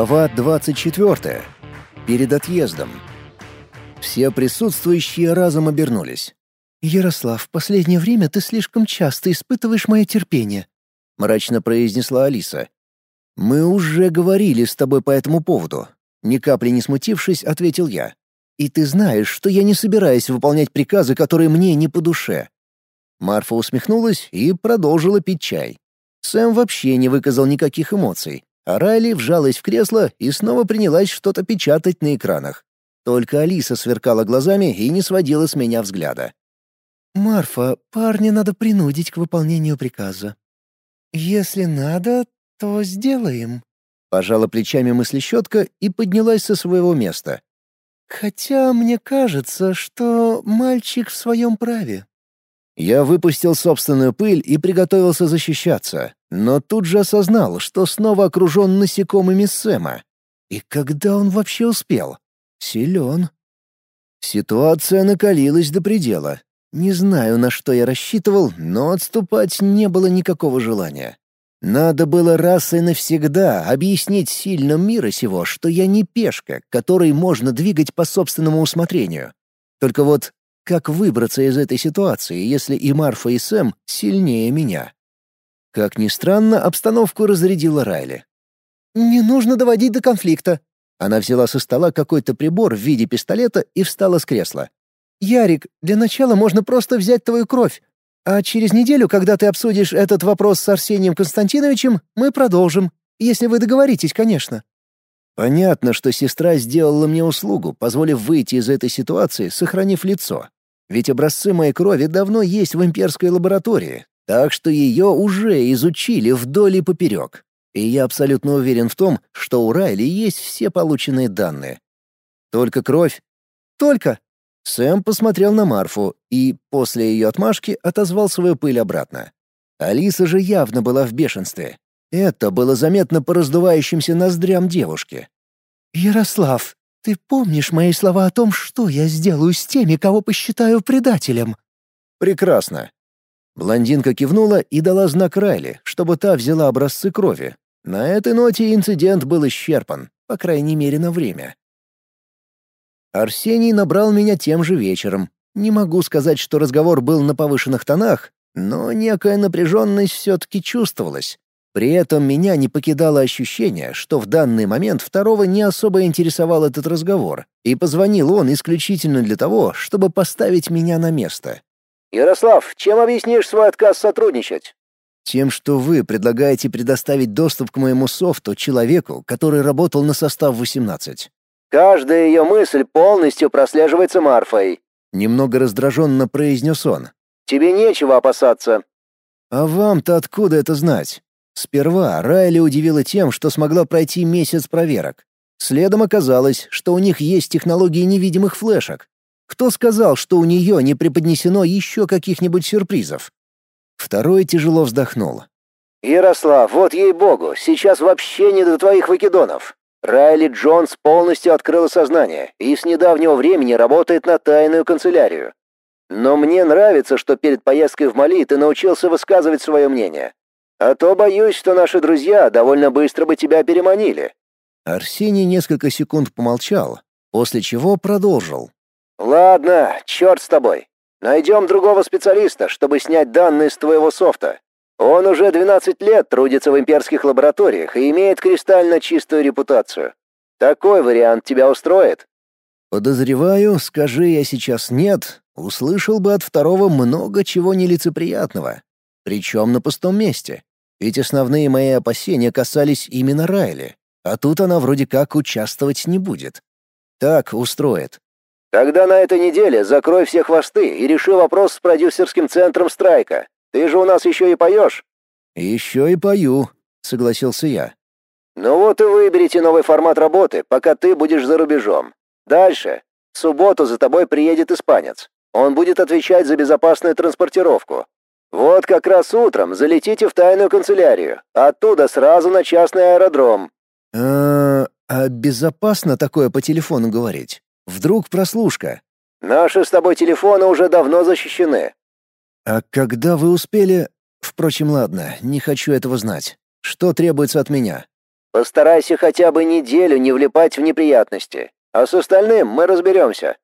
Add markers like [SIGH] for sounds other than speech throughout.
Глава 24. Перед отъездом. Все присутствующие разом обернулись. «Ярослав, в последнее время ты слишком часто испытываешь мое терпение», — мрачно произнесла Алиса. «Мы уже говорили с тобой по этому поводу», — ни капли не смутившись, ответил я. «И ты знаешь, что я не собираюсь выполнять приказы, которые мне не по душе». Марфа усмехнулась и продолжила пить чай. Сэм вообще не выказал никаких эмоций, а Райли вжалась в кресло и снова принялась что-то печатать на экранах. Только Алиса сверкала глазами и не сводила с меня взгляда. «Марфа, парня надо принудить к выполнению приказа. Если надо, то сделаем». Пожала плечами мыслещетка и поднялась со своего места. «Хотя мне кажется, что мальчик в своем праве». Я выпустил собственную пыль и приготовился защищаться, но тут же осознал, что снова окружен насекомыми Сэма. И когда он вообще успел? Силен. Ситуация накалилась до предела. Не знаю, на что я рассчитывал, но отступать не было никакого желания. Надо было раз и навсегда объяснить сильным мира сего, что я не пешка, которой можно двигать по собственному усмотрению. Только вот как выбраться из этой ситуации, если и Марфа, и Сэм сильнее меня? Как ни странно, обстановку разрядила Райли. «Не нужно доводить до конфликта». Она взяла со стола какой-то прибор в виде пистолета и встала с кресла. «Ярик, для начала можно просто взять твою кровь. А через неделю, когда ты обсудишь этот вопрос с Арсением Константиновичем, мы продолжим. Если вы договоритесь, конечно». Понятно, что сестра сделала мне услугу, позволив выйти из этой ситуации, сохранив лицо. Ведь образцы моей крови давно есть в имперской лаборатории, так что ее уже изучили вдоль и поперек. И я абсолютно уверен в том, что у Райли есть все полученные данные. Только кровь? Только. Сэм посмотрел на Марфу и, после ее отмашки, отозвал свою пыль обратно. Алиса же явно была в бешенстве. Это было заметно по раздувающимся ноздрям девушки. «Ярослав, ты помнишь мои слова о том, что я сделаю с теми, кого посчитаю предателем?» «Прекрасно». Блондинка кивнула и дала знак Райли, чтобы та взяла образцы крови. На этой ноте инцидент был исчерпан, по крайней мере, на время. Арсений набрал меня тем же вечером. Не могу сказать, что разговор был на повышенных тонах, но некая напряженность все-таки чувствовалась. При этом меня не покидало ощущение, что в данный момент второго не особо интересовал этот разговор, и позвонил он исключительно для того, чтобы поставить меня на место. «Ярослав, чем объяснишь свой отказ сотрудничать?» «Тем, что вы предлагаете предоставить доступ к моему софту человеку, который работал на состав 18». «Каждая ее мысль полностью прослеживается Марфой», — немного раздраженно произнес он. «Тебе нечего опасаться». «А вам-то откуда это знать?» Сперва Райли удивила тем, что смогла пройти месяц проверок. Следом оказалось, что у них есть технологии невидимых флешек. Кто сказал, что у нее не преподнесено еще каких-нибудь сюрпризов? Второй тяжело вздохнул. «Ярослав, вот ей-богу, сейчас вообще не до твоих выкидонов. Райли Джонс полностью открыла сознание и с недавнего времени работает на тайную канцелярию. Но мне нравится, что перед поездкой в Мали ты научился высказывать свое мнение. А то боюсь, что наши друзья довольно быстро бы тебя переманили». Арсений несколько секунд помолчал, после чего продолжил. «Ладно, черт с тобой. Найдем другого специалиста, чтобы снять данные с твоего софта. Он уже 12 лет трудится в имперских лабораториях и имеет кристально чистую репутацию. Такой вариант тебя устроит?» «Подозреваю, скажи я сейчас нет, услышал бы от второго много чего нелицеприятного. Причем на пустом месте. Ведь основные мои опасения касались именно Райли, а тут она вроде как участвовать не будет. Так устроит. Тогда на этой неделе закрой все хвосты и реши вопрос с продюсерским центром страйка. Ты же у нас еще и поешь. Еще и пою, согласился я. Ну вот и выберите новый формат работы, пока ты будешь за рубежом. Дальше. В субботу за тобой приедет испанец. Он будет отвечать за безопасную транспортировку. Вот как раз утром залетите в тайную канцелярию, оттуда сразу на частный аэродром. А, а безопасно такое по телефону говорить? Вдруг прослушка? Наши с тобой телефоны уже давно защищены. А когда вы успели... Впрочем, ладно, не хочу этого знать. Что требуется от меня? Постарайся хотя бы неделю не влипать в неприятности, а с остальным мы разберемся».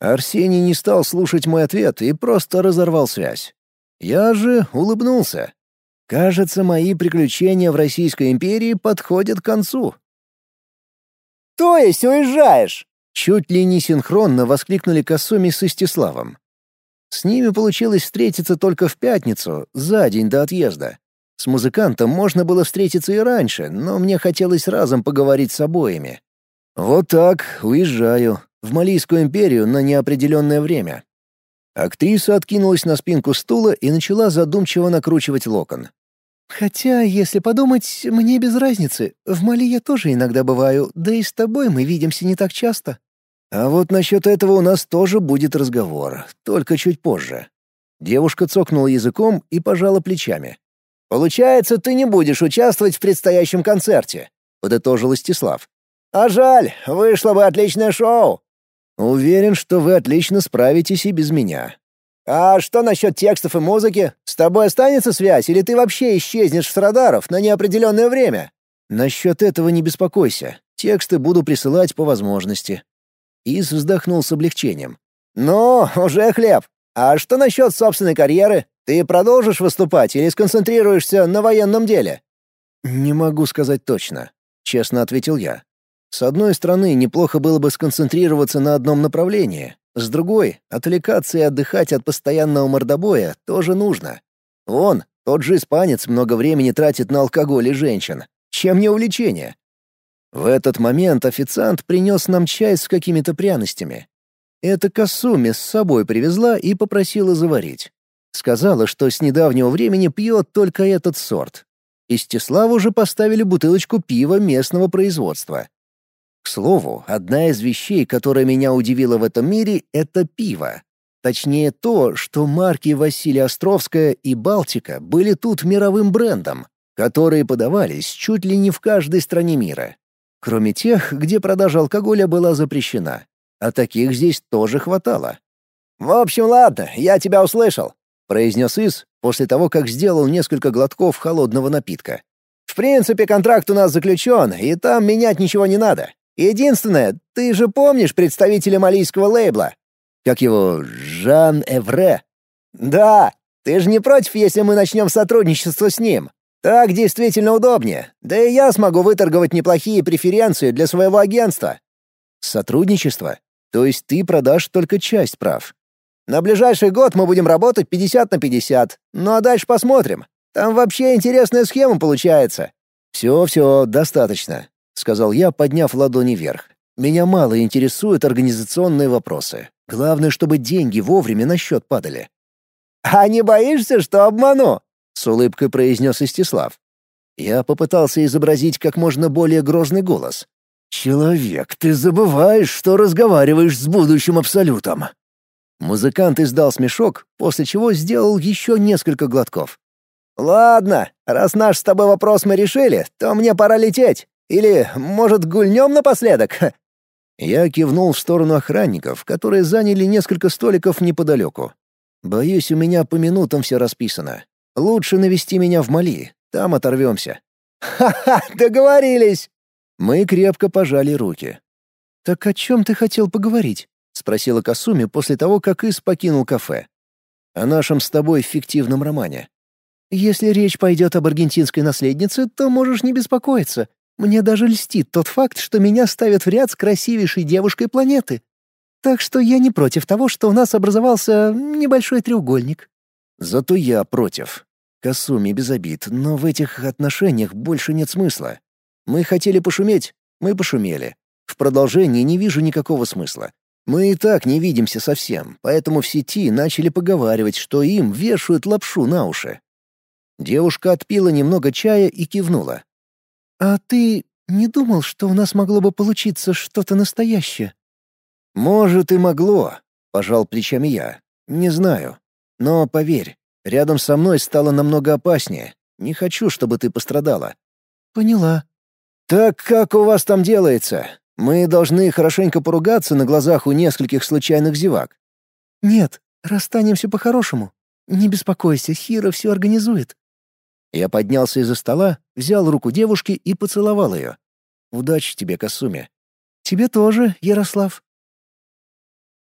Арсений не стал слушать мой ответ и просто разорвал связь. Я же улыбнулся. Кажется, мои приключения в Российской империи подходят к концу. «То есть уезжаешь?» Чуть ли не синхронно воскликнули Косуми с Истиславом. С ними получилось встретиться только в пятницу, за день до отъезда. С музыкантом можно было встретиться и раньше, но мне хотелось разом поговорить с обоими. Вот так, уезжаю. В Малийскую империю на неопределенное время. Актриса откинулась на спинку стула и начала задумчиво накручивать локон. «Хотя, если подумать, мне без разницы. В Мали я тоже иногда бываю, да и с тобой мы видимся не так часто». «А вот насчет этого у нас тоже будет разговор, только чуть позже». Девушка цокнула языком и пожала плечами. «Получается, ты не будешь участвовать в предстоящем концерте», — подытожил Стислав. «А жаль, вышло бы отличное шоу». «Уверен, что вы отлично справитесь и без меня. «А что насчет текстов и музыки? С тобой останется связь, или ты вообще исчезнешь с радаров на неопределенное время?» «Насчет этого не беспокойся. Тексты буду присылать по возможности». Ис вздохнул с облегчением. «Ну, уже хлеб. А что насчет собственной карьеры? Ты продолжишь выступать или сконцентрируешься на военном деле?» «Не могу сказать точно», — честно ответил я. «С одной стороны, неплохо было бы сконцентрироваться на одном направлении, с другой, отвлекаться и отдыхать от постоянного мордобоя тоже нужно. Вон, тот же испанец много времени тратит на алкоголь и женщин. Чем не увлечение? В этот момент официант принес нам чай с какими-то пряностями. Это Касуми с собой привезла и попросила заварить. Сказала, что с недавнего времени пьет только этот сорт. Истиславу же поставили бутылочку пива местного производства. Слову, одна из вещей, которая меня удивила в этом мире, — это пиво. Точнее то, что марки Василия Островская и Балтика были тут мировым брендом, которые подавались чуть ли не в каждой стране мира. Кроме тех, где продажа алкоголя была запрещена. А таких здесь тоже хватало. «В общем, ладно, я тебя услышал», — произнес Ис после того, как сделал несколько глотков холодного напитка. «В принципе, контракт у нас заключен, и там менять ничего не надо. Единственное, ты же помнишь представителя малийского лейбла? Как его, Жан Эвре? Да, ты же не против, если мы начнем сотрудничество с ним? Так действительно удобнее. Да и я смогу выторговать неплохие преференции для своего агентства. Сотрудничество? То есть ты продашь только часть прав? На ближайший год мы будем работать 50 на 50. Ну а дальше посмотрим. Там вообще интересная схема получается. Все-все, достаточно сказал я, подняв ладони вверх. Меня мало интересуют организационные вопросы. Главное, чтобы деньги вовремя на счет падали. «А не боишься, что обману?» — с улыбкой произнес Истислав. Я попытался изобразить как можно более грозный голос. «Человек, ты забываешь, что разговариваешь с будущим Абсолютом!» Музыкант издал смешок, после чего сделал еще несколько глотков. «Ладно, раз наш с тобой вопрос мы решили, то мне пора лететь. Или, может, гульнем напоследок?» [LAUGHS] Я кивнул в сторону охранников, которые заняли несколько столиков неподалеку. «Боюсь, у меня по минутам все расписано. Лучше навести меня в Мали, там оторвемся». «Ха-ха, договорились!» Мы крепко пожали руки. «Так о чем ты хотел поговорить?» — спросила Касуми после того, как Ис покинул кафе. «О нашем с тобой фиктивном романе». «Если речь пойдет об аргентинской наследнице, то можешь не беспокоиться. Мне даже льстит тот факт, что меня ставят в ряд с красивейшей девушкой планеты. Так что я не против того, что у нас образовался небольшой треугольник. Зато я против. Касуми без обид, но в этих отношениях больше нет смысла. Мы хотели пошуметь, мы пошумели. В продолжении не вижу никакого смысла. Мы и так не видимся совсем, поэтому в сети начали поговаривать, что им вешают лапшу на уши. Девушка отпила немного чая и кивнула. «А ты не думал, что у нас могло бы получиться что-то настоящее?» «Может, и могло», — пожал плечами я. «Не знаю. Но поверь, рядом со мной стало намного опаснее. Не хочу, чтобы ты пострадала». «Поняла». «Так как у вас там делается? Мы должны хорошенько поругаться на глазах у нескольких случайных зевак». «Нет, расстанемся по-хорошему. Не беспокойся, Хира все организует». Я поднялся из-за стола, взял руку девушки и поцеловал ее. «Удачи тебе, Касуми». «Тебе тоже, Ярослав».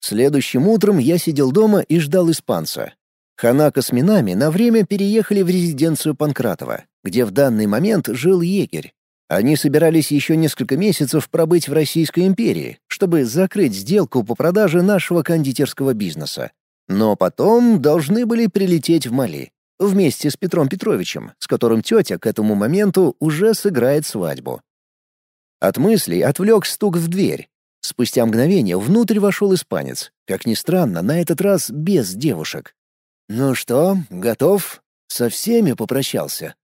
Следующим утром я сидел дома и ждал испанца. Ханака с Минами на время переехали в резиденцию Панкратова, где в данный момент жил егерь. Они собирались еще несколько месяцев пробыть в Российской империи, чтобы закрыть сделку по продаже нашего кондитерского бизнеса. Но потом должны были прилететь в Мали, вместе с Петром Петровичем, с которым тетя к этому моменту уже сыграет свадьбу. От мыслей отвлек стук в дверь. Спустя мгновение внутрь вошел испанец, как ни странно, на этот раз без девушек. «Ну что, готов?» «Со всеми попрощался.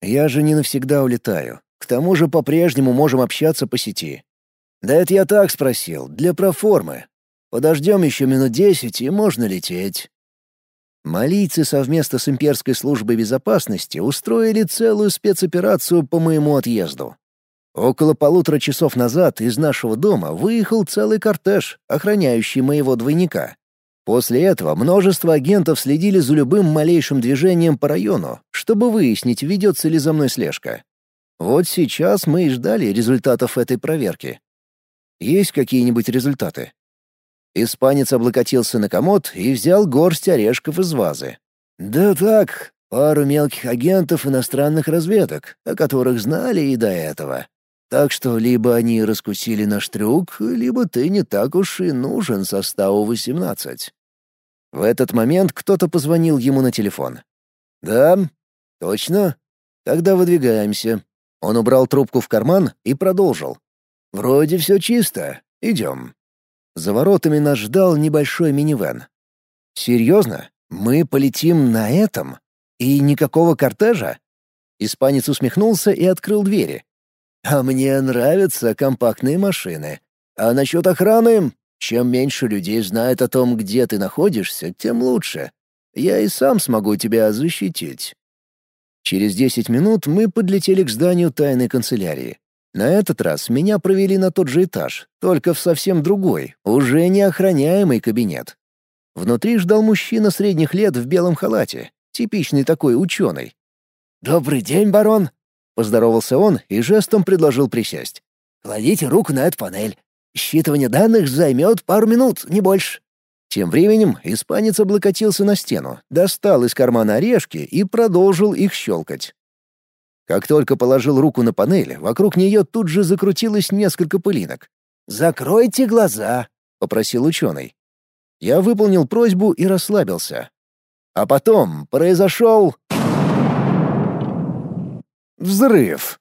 Я же не навсегда улетаю. К тому же по-прежнему можем общаться по сети. Да это я так спросил, для проформы. Подождем еще минут десять, и можно лететь. Малийцы совместно с имперской службой безопасности устроили целую спецоперацию по моему отъезду. Около полутора часов назад из нашего дома выехал целый кортеж, охраняющий моего двойника. После этого множество агентов следили за любым малейшим движением по району, чтобы выяснить, ведется ли за мной слежка. Вот сейчас мы и ждали результатов этой проверки. Есть какие-нибудь результаты? Испанец облокотился на комод и взял горсть орешков из вазы. Да так, пару мелких агентов иностранных разведок, о которых знали и до этого. Так что либо они раскусили наш трюк, либо ты не так уж и нужен составу 18. В этот момент кто-то позвонил ему на телефон. «Да? Точно? Тогда выдвигаемся. Он убрал трубку в карман и продолжил. «Вроде все чисто. Идем». За воротами нас ждал небольшой минивэн. «Серьезно? Мы полетим на этом? И никакого кортежа?» Испанец усмехнулся и открыл двери. «А мне нравятся компактные машины. А насчет охраны? Чем меньше людей знает о том, где ты находишься, тем лучше. Я и сам смогу тебя защитить». Через десять минут мы подлетели к зданию тайной канцелярии. На этот раз меня провели на тот же этаж, только в совсем другой, уже неохраняемый кабинет. Внутри ждал мужчина средних лет в белом халате, типичный такой ученый. «Добрый день, барон!» — поздоровался он и жестом предложил присесть. «Кладите руку на эту панель. Считывание данных займет пару минут, не больше». Тем временем испанец облокотился на стену, достал из кармана орешки и продолжил их щелкать. Как только положил руку на панель, вокруг нее тут же закрутилось несколько пылинок. «Закройте глаза», — попросил ученый. Я выполнил просьбу и расслабился. А потом произошел... Взрыв.